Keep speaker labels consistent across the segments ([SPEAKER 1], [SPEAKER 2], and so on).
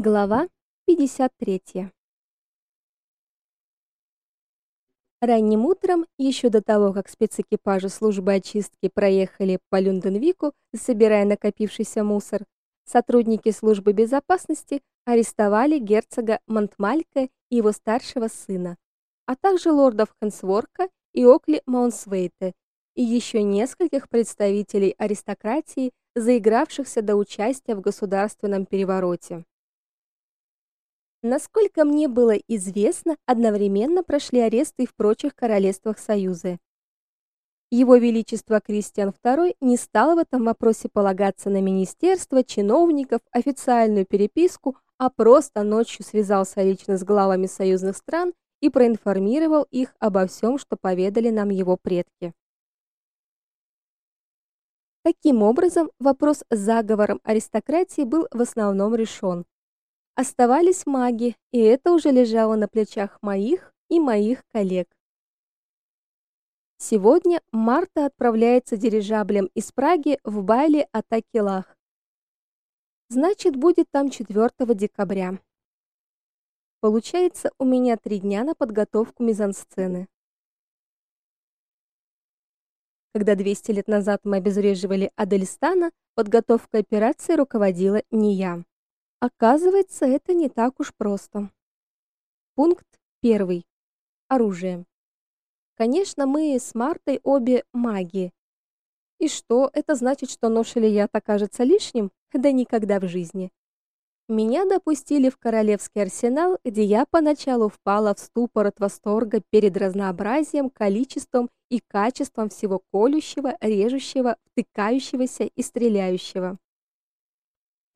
[SPEAKER 1] Глава 53. Ранним утром, еще до того, как спецэкипажи службы очистки проехали по Люнденвику, собирая накопившийся мусор, сотрудники службы безопасности арестовали герцога Монтмалька и его старшего сына, а также лордов Хенсворка и Окли Маунсвейта и еще нескольких представителей аристократии, заигравшихся до участия в государственном перевороте. Насколько мне было известно, одновременно прошли аресты в прочих королевствах Союза. Его величество Кристиан II не стал в этом вопросе полагаться на министерство, чиновников, официальную переписку, а просто ночью связался лично с главами союзных стран и проинформировал их обо всем, что поведали нам его предки. Таким образом, вопрос с заговором аристократии был в основном решен. Оставались маги, и это уже лежало на плечах моих и моих коллег. Сегодня Марта отправляется дирижаблем из Праги в Байли Атакилах. Значит, будет там 4 декабря. Получается, у меня три дня на подготовку мизансцены. Когда 200 лет назад мы обезвреживали Адельстана, подготовкой операции руководила не я. Оказывается, это не так уж просто. Пункт 1. Оружие. Конечно, мы с Мартой обе маги. И что, это значит, что нож или яд окажется лишним? Да никогда в жизни. Меня допустили в королевский арсенал, где я поначалу впала в ступор от восторга перед разнообразием, количеством и качеством всего колющего, режущего, втыкающегося и стреляющего.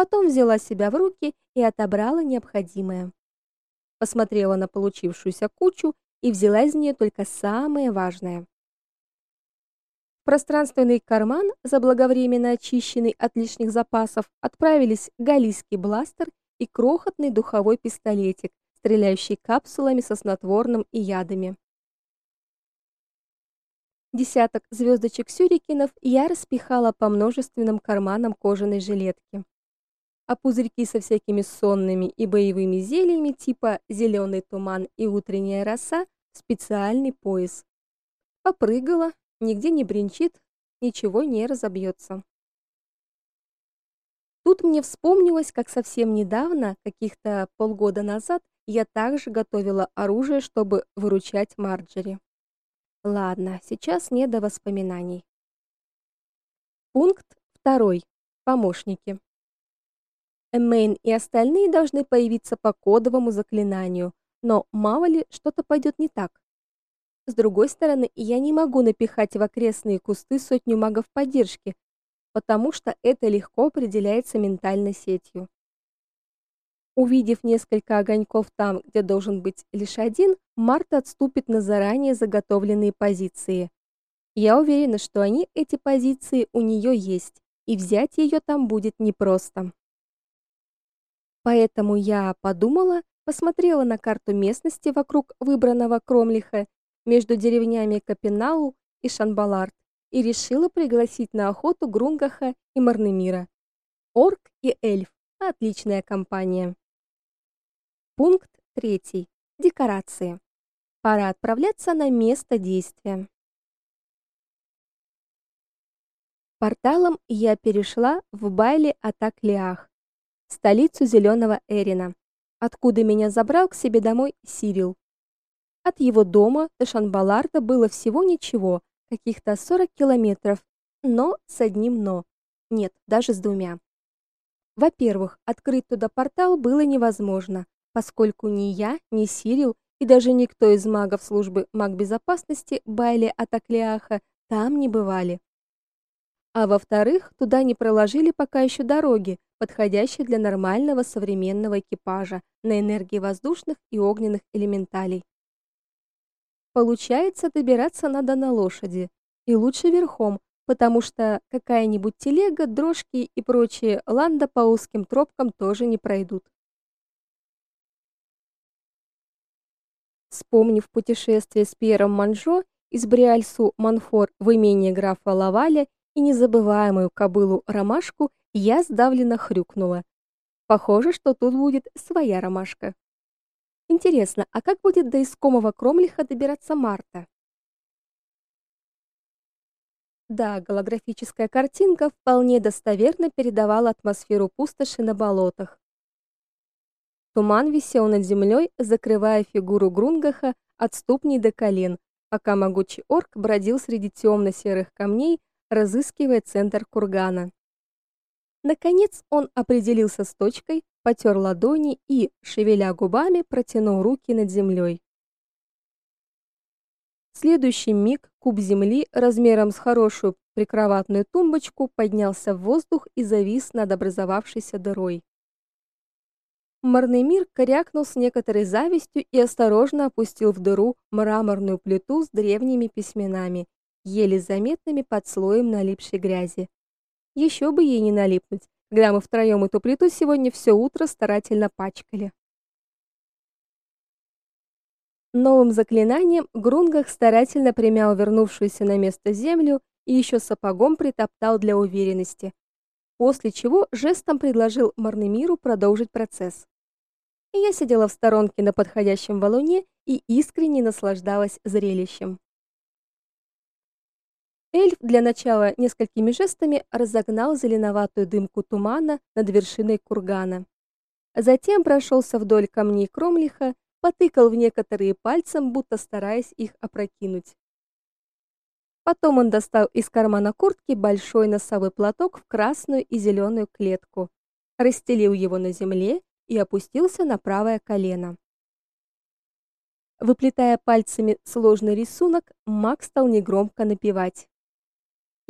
[SPEAKER 1] Потом взяла себя в руки и отобрала необходимое. Посмотрела на получившуюся кучу и взяла из нее только самое важное. Пространственный карман, заблаговременно очищенный от лишних запасов, отправились галлийский бластер и крохотный духовой пистолетик, стреляющий капсулами со снотворным и ядами. Десяток звездочек сюрикенов я распихала по множественным карманам кожаной жилетки а пузырьки со всякими сонными и боевыми зельями типа зеленый туман и утренняя роса в специальный пояс. Попрыгала, нигде не бренчит, ничего не разобьется. Тут мне вспомнилось, как совсем недавно, каких-то полгода назад, я также готовила оружие, чтобы выручать Марджери. Ладно, сейчас не до воспоминаний. Пункт второй. Помощники. Эмейн и остальные должны появиться по кодовому заклинанию, но мало ли что-то пойдет не так. С другой стороны, я не могу напихать в окрестные кусты сотню магов поддержки, потому что это легко определяется ментальной сетью. Увидев несколько огоньков там, где должен быть лишь один, Марта отступит на заранее заготовленные позиции. Я уверена, что они эти позиции у нее есть, и взять ее там будет непросто. Поэтому я подумала, посмотрела на карту местности вокруг выбранного Кромлиха между деревнями Капинау и Шанбалард и решила пригласить на охоту Грунгаха и Марнемира. Орк и эльф отличная компания. Пункт 3. Декорации. Пора отправляться на место действия. Порталом я перешла в Байли Атаклиах столицу зеленого Эрина, откуда меня забрал к себе домой Сирил. От его дома до Шанбаларда было всего ничего, каких-то 40 километров, но с одним но. Нет, даже с двумя. Во-первых, открыть туда портал было невозможно, поскольку ни я, ни Сирил и даже никто из магов службы магбезопасности Байли Атаклиаха там не бывали. А во-вторых, туда не проложили пока еще дороги, подходящие для нормального современного экипажа на энергии воздушных и огненных элементалей. Получается, добираться надо на лошади, и лучше верхом, потому что какая-нибудь телега, дрожки и прочие ланда по узким тропкам тоже не пройдут. Вспомнив путешествие с Пьером Манжо из Бриальсу Манфор в имение графа Лаваля и незабываемую кобылу Ромашку, я сдавленно хрюкнула. Похоже, что тут будет своя ромашка. Интересно, а как будет до искомого Кромлиха добираться Марта? Да, голографическая картинка вполне достоверно передавала атмосферу пустоши на болотах. Туман висел над землей, закрывая фигуру Грунгаха от ступней до колен, пока могучий орк бродил среди темно серых камней, разыскивая центр кургана. Наконец он определился с точкой, потер ладони и, шевеля губами, протянул руки над землей. В следующий миг куб земли размером с хорошую прикроватную тумбочку поднялся в воздух и завис над образовавшейся дырой. Марнемир корякнул с некоторой завистью и осторожно опустил в дыру мраморную плиту с древними письменами, еле заметными под слоем налипшей грязи. Еще бы ей не налипнуть, когда мы втроем эту плиту сегодня все утро старательно пачкали. Новым заклинанием Грунгах старательно примял вернувшуюся на место землю и еще сапогом притоптал для уверенности, после чего жестом предложил Марнемиру продолжить процесс. Я сидела в сторонке на подходящем валуне и искренне наслаждалась зрелищем. Эльф для начала несколькими жестами разогнал зеленоватую дымку тумана над вершиной кургана. Затем прошелся вдоль камней Кромлиха, потыкал в некоторые пальцем, будто стараясь их опрокинуть. Потом он достал из кармана куртки большой носовой платок в красную и зеленую клетку, расстелил его на земле и опустился на правое колено. Выплетая пальцами сложный рисунок, Макс стал негромко напевать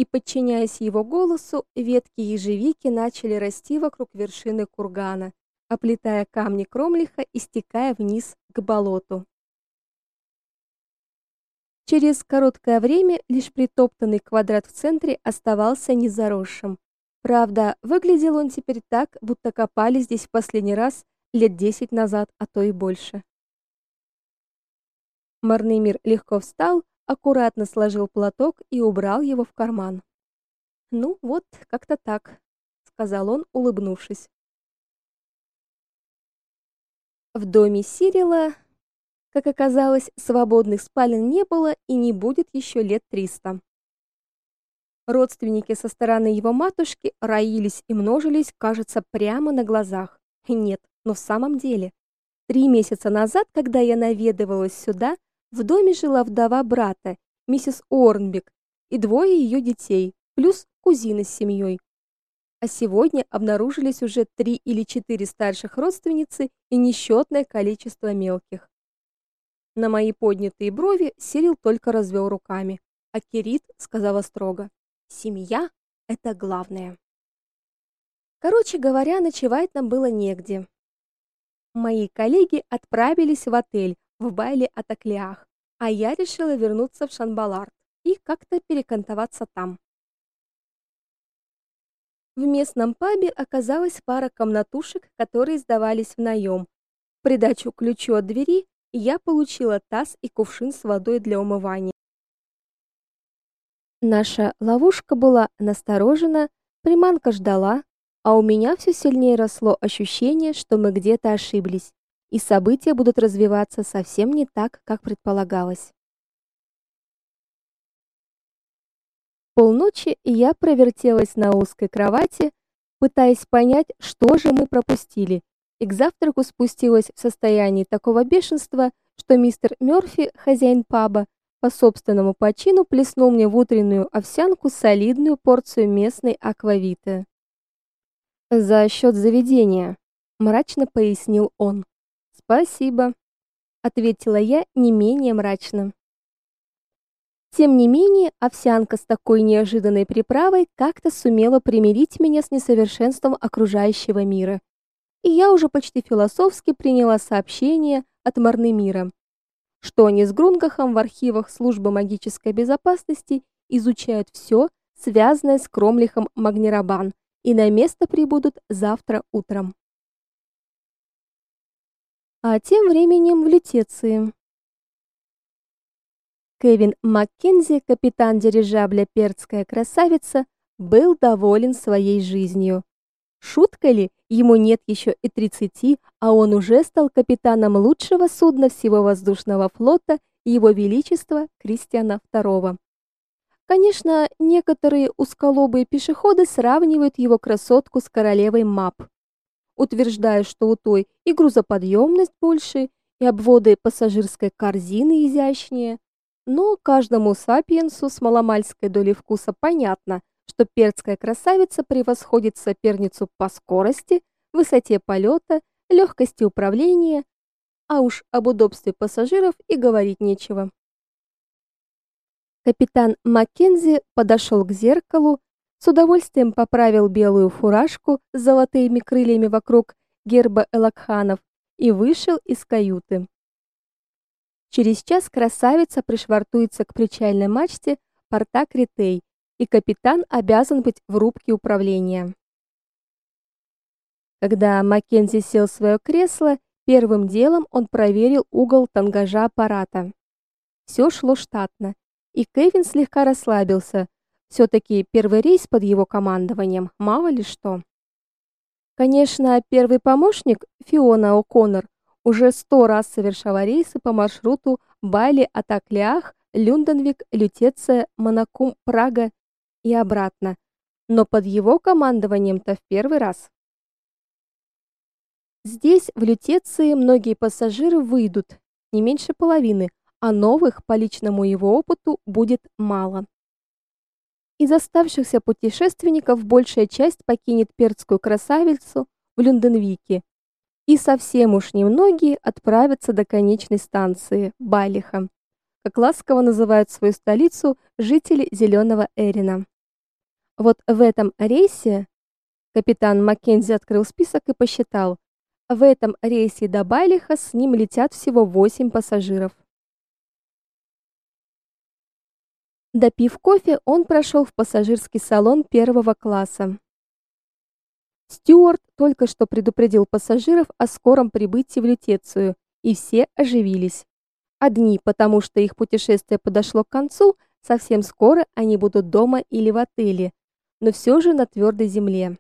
[SPEAKER 1] и, подчиняясь его голосу, ветки ежевики начали расти вокруг вершины кургана, оплетая камни Кромлиха и стекая вниз к болоту. Через короткое время лишь притоптанный квадрат в центре оставался незаросшим. Правда, выглядел он теперь так, будто копали здесь в последний раз лет десять назад, а то и больше. Марный мир легко встал, аккуратно сложил платок и убрал его в карман. Ну, вот, как-то так, сказал он, улыбнувшись. В доме Сирила, как оказалось, свободных спален не было и не будет еще лет триста. Родственники со стороны его матушки роились и множились, кажется, прямо на глазах. Нет, но в самом деле, три месяца назад, когда я наведывалась сюда, в доме жила вдова брата, миссис Орнбек, и двое ее детей, плюс кузина с семьей. А сегодня обнаружились уже три или четыре старших родственницы и несчетное количество мелких. На мои поднятые брови Сирил только развел руками, а Кирит сказала строго: "Семья это главное". Короче говоря, ночевать нам было негде. Мои коллеги отправились в отель, в Байле-Атаклиах, а я решила вернуться в Шанбалард и как-то перекантоваться там. В местном пабе оказалась пара комнатушек, которые сдавались в наем. Придачу к ключу от двери я получила таз и кувшин с водой для умывания. Наша ловушка была насторожена, приманка ждала, а у меня все сильнее росло ощущение, что мы где-то ошиблись и события будут развиваться совсем не так, как предполагалось. Полночи я провертелась на узкой кровати, пытаясь понять, что же мы пропустили. И к завтраку спустилась в состоянии такого бешенства, что мистер Мёрфи, хозяин паба, по собственному почину плеснул мне в утреннюю овсянку солидную порцию местной аквавиты. За счет заведения, мрачно пояснил он. Спасибо, ответила я не менее мрачно. Тем не менее, овсянка с такой неожиданной приправой как-то сумела примирить меня с несовершенством окружающего мира. И я уже почти философски приняла сообщение от Марнемира, что они с Грунгахом в архивах службы магической безопасности изучают все, связанное с Кромлихом Магнирабан, и на место прибудут завтра утром. А тем временем в Лютеции. Кевин Маккензи, капитан дирижабля Перцкая красавица, был доволен своей жизнью. Шутка ли, ему нет еще и 30, а он уже стал капитаном лучшего судна всего воздушного флота Его Величества Кристиана II. Конечно, некоторые узколобые пешеходы сравнивают его красотку с королевой Мап, утверждая, что у той и грузоподъемность больше, и обводы пассажирской корзины изящнее. Но каждому сапиенсу с маломальской долей вкуса понятно, что перцкая красавица превосходит соперницу по скорости, высоте полета, легкости управления, а уж об удобстве пассажиров и говорить нечего. Капитан Маккензи подошел к зеркалу, с удовольствием поправил белую фуражку с золотыми крыльями вокруг герба Элакханов и вышел из каюты. Через час красавица пришвартуется к причальной мачте порта Критей и капитан обязан быть в рубке управления. Когда Маккензи сел в свое кресло, первым делом он проверил угол тангажа аппарата. Все шло штатно, и Кевин слегка расслабился. Все таки первый рейс под его командованием, мало ли что. Конечно, первый помощник Фиона О'Коннор уже сто раз совершала рейсы по маршруту Бали-Атаклях, Люнденвик, Лютеция, Монакум, Прага и обратно, но под его командованием-то в первый раз. Здесь, в Лютеции, многие пассажиры выйдут, не меньше половины, а новых по личному его опыту будет мало. Из оставшихся путешественников большая часть покинет перцкую красавицу в Люнденвике, и совсем уж немногие отправятся до конечной станции Балиха, как ласково называют свою столицу жители Зеленого Эрина. Вот в этом рейсе капитан Маккензи открыл список и посчитал. В этом рейсе до Байлиха с ним летят всего 8 пассажиров. Допив кофе, он прошел в пассажирский салон первого класса. Стюарт только что предупредил пассажиров о скором прибытии в Лютецию, и все оживились. Одни, потому что их путешествие подошло к концу, совсем скоро они будут дома или в отеле, но все же на твердой земле.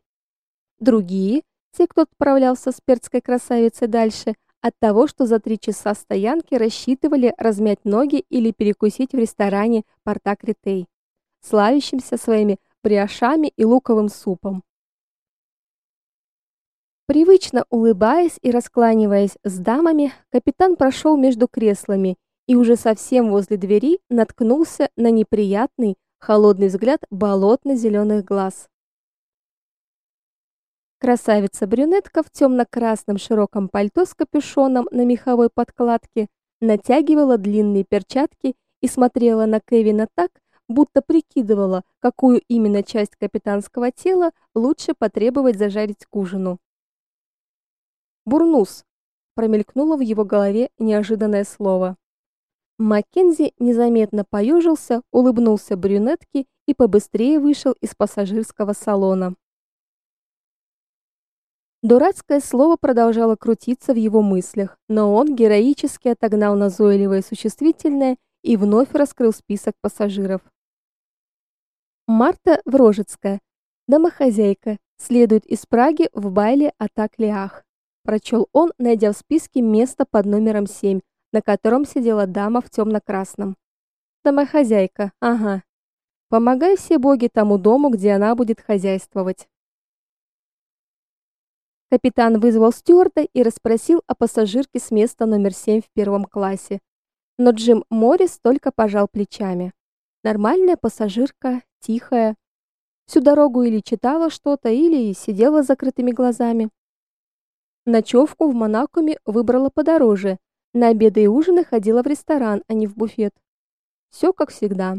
[SPEAKER 1] Другие, те, кто отправлялся с перцкой красавицей дальше, от того, что за три часа стоянки рассчитывали размять ноги или перекусить в ресторане Порта Критей, славящимся своими бриошами и луковым супом. Привычно улыбаясь и раскланиваясь с дамами, капитан прошел между креслами и уже совсем возле двери наткнулся на неприятный, холодный взгляд болотно зеленых глаз. Красавица-брюнетка в темно красном широком пальто с капюшоном на меховой подкладке натягивала длинные перчатки и смотрела на Кевина так, будто прикидывала, какую именно часть капитанского тела лучше потребовать зажарить к ужину. Бурнус промелькнуло в его голове неожиданное слово. Маккензи незаметно поежился, улыбнулся брюнетке и побыстрее вышел из пассажирского салона. Дурацкое слово продолжало крутиться в его мыслях, но он героически отогнал назойливое существительное и вновь раскрыл список пассажиров. Марта Врожецкая, домохозяйка, следует из Праги в Байле Атаклиах. Прочел он, найдя в списке место под номером 7, на котором сидела дама в темно красном Домохозяйка. Ага. Помогай все боги тому дому, где она будет хозяйствовать. Капитан вызвал стюарда и расспросил о пассажирке с места номер 7 в первом классе. Но Джим Моррис только пожал плечами. Нормальная пассажирка, тихая. Всю дорогу или читала что-то, или сидела с закрытыми глазами. Ночевку в Монакоме выбрала подороже, на обеды и ужины ходила в ресторан, а не в буфет. Все как всегда.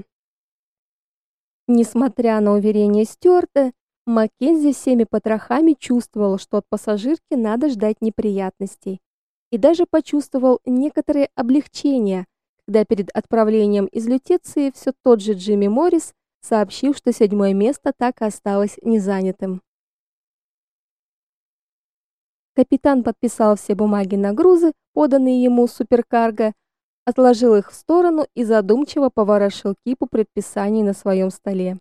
[SPEAKER 1] Несмотря на уверение Стюарта, Маккензи всеми потрохами чувствовал, что от пассажирки надо ждать неприятностей. И даже почувствовал некоторое облегчение, когда перед отправлением из Лютеции все тот же Джимми Моррис сообщил, что седьмое место так и осталось незанятым. Капитан подписал все бумаги на грузы, поданные ему суперкарго, отложил их в сторону и задумчиво поворошил кипу предписаний на своем столе.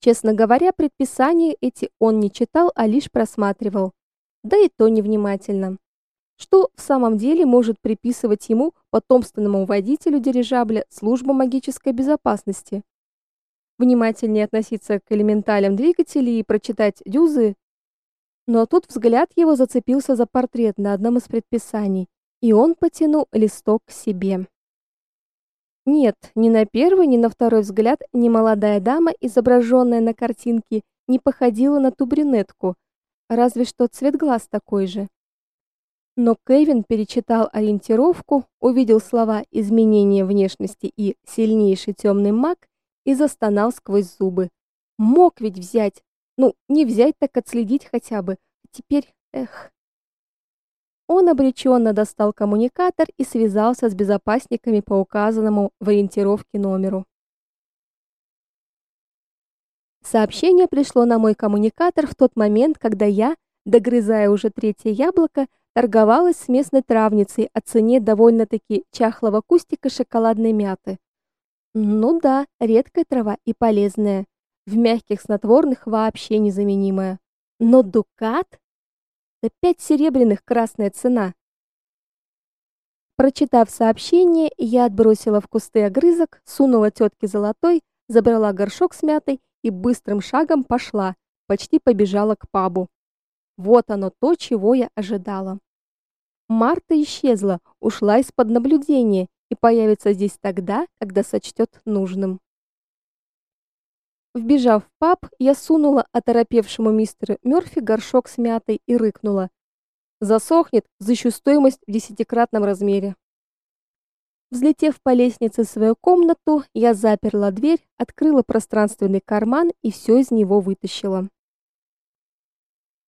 [SPEAKER 1] Честно говоря, предписания эти он не читал, а лишь просматривал. Да и то невнимательно. Что в самом деле может приписывать ему, потомственному водителю дирижабля, служба магической безопасности? Внимательнее относиться к элементалям двигателей и прочитать дюзы. Но тут взгляд его зацепился за портрет на одном из предписаний, и он потянул листок к себе. Нет, ни на первый, ни на второй взгляд ни молодая дама, изображенная на картинке, не походила на ту брюнетку, разве что цвет глаз такой же. Но Кевин перечитал ориентировку, увидел слова изменение внешности и сильнейший темный маг и застонал сквозь зубы. Мог ведь взять. Ну, не взять, так отследить хотя бы. Теперь, эх. Он обреченно достал коммуникатор и связался с безопасниками по указанному в ориентировке номеру. Сообщение пришло на мой коммуникатор в тот момент, когда я, догрызая уже третье яблоко, торговалась с местной травницей о цене довольно-таки чахлого кустика шоколадной мяты. Ну да, редкая трава и полезная, в мягких снотворных вообще незаменимая. Но дукат? Да пять серебряных красная цена. Прочитав сообщение, я отбросила в кусты огрызок, сунула тетке золотой, забрала горшок с мятой и быстрым шагом пошла, почти побежала к пабу. Вот оно то, чего я ожидала. Марта исчезла, ушла из-под наблюдения и появится здесь тогда, когда сочтет нужным. Вбежав в паб, я сунула оторопевшему мистеру Мёрфи горшок с мятой и рыкнула: "Засохнет, защу стоимость в десятикратном размере". Взлетев по лестнице в свою комнату, я заперла дверь, открыла пространственный карман и все из него вытащила.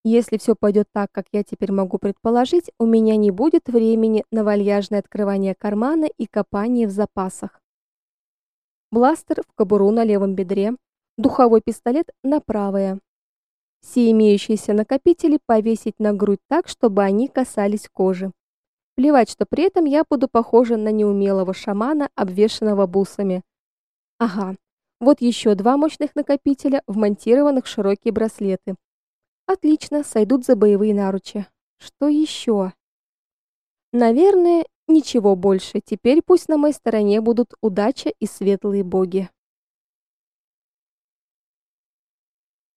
[SPEAKER 1] Если все пойдет так, как я теперь могу предположить, у меня не будет времени на вальяжное открывание кармана и копание в запасах. Бластер в кобуру на левом бедре, духовой пистолет на правое. Все имеющиеся накопители повесить на грудь так, чтобы они касались кожи. Плевать, что при этом я буду похожа на неумелого шамана, обвешанного бусами. Ага. Вот еще два мощных накопителя, вмонтированных в широкие браслеты. Отлично, сойдут за боевые наручи. Что еще? Наверное, ничего больше. Теперь пусть на моей стороне будут удача и светлые боги.